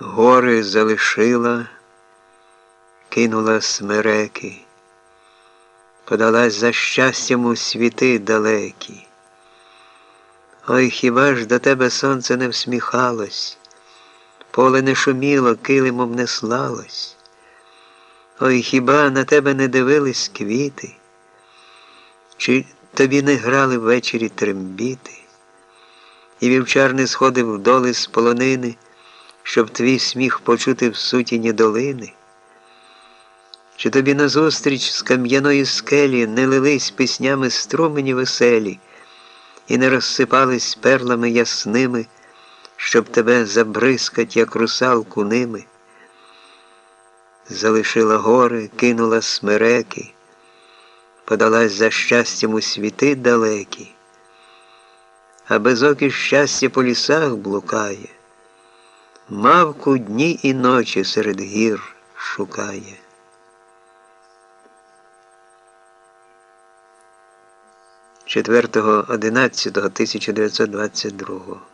Гори залишила, кинула смереки, подалась за щастям у світи далекі. Ой, хіба ж до тебе сонце не всміхалось, поле не шуміло, килимом не слалось. Ой, хіба на тебе не дивились квіти, чи тобі не грали ввечері трембіти, і вівчар не сходив вдоли з полонини, щоб твій сміх почути в сутіні долини? Чи тобі назустріч з кам'яної скелі не лились піснями струмені веселі, і не розсипались перлами ясними, щоб тебе забризкать, як русалку ними? Залишила гори, кинула смереки, подалась за щастям у світи далекі, а безокі щастя по лісах блукає, мавку дні і ночі серед гір шукає. 4.11.1922